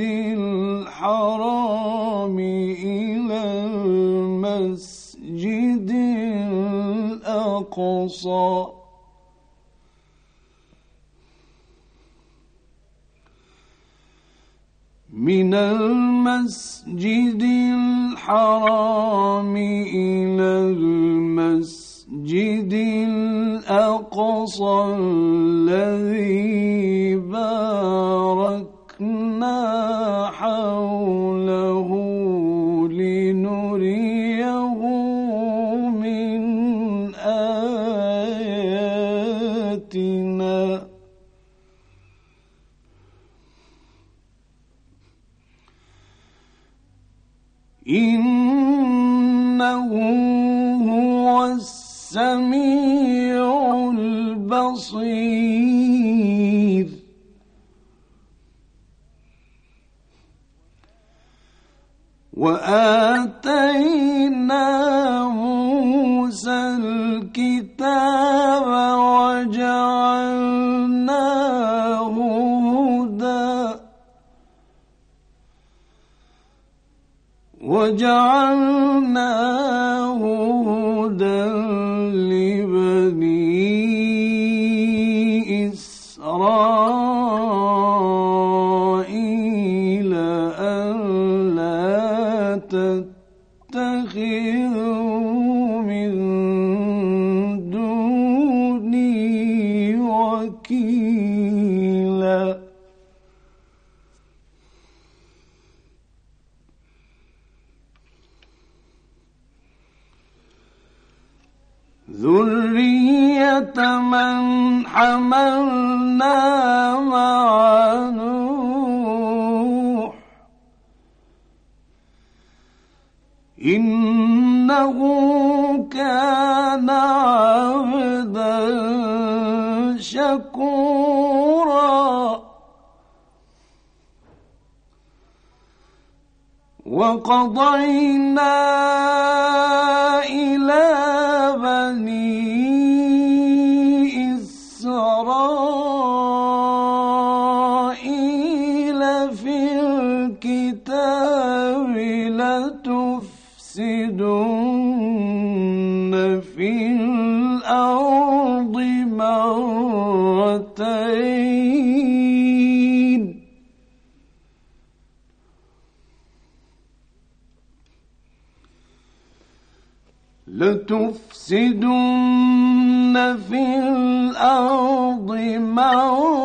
الحرام إلى المسجد الأقصى. من المسجد الحرام إلى المسجد الأقصى الذي باركنا حوله لنريه من آياتنا. إنه هو السميع وآتينا موسى الكتاب وجعلناه هدى وجعلناه هدى لبني إسرائيل ألا من دوني وكيلا. ذرية من حملنا إنه كان عبدا شكورا. وقضينا إلى بني لتفسدن في الأرض مرتين. لتفسدن في الأرض مرتين.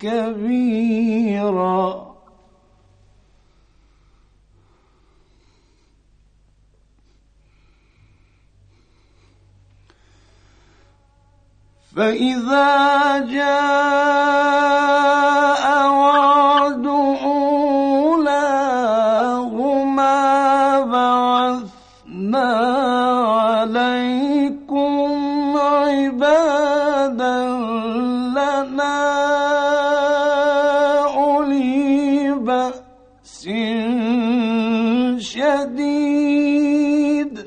كبيرا. فإذا جاء شديد.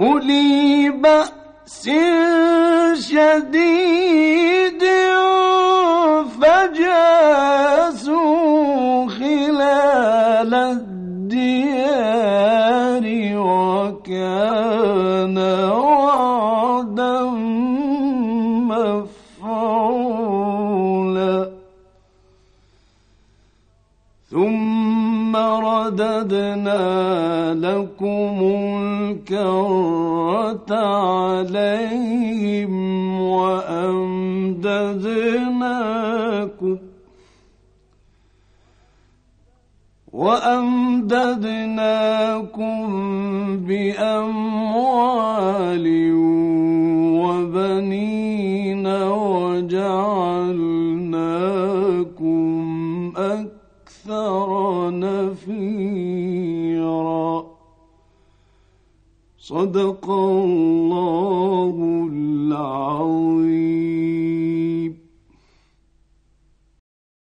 أولي بأس شديد فجاسوا خلال الديار وكان أعتدنا لكم الكرة عليهم وأمددناكم وأمددناكم بأموال وبنين صدق الله العظيم.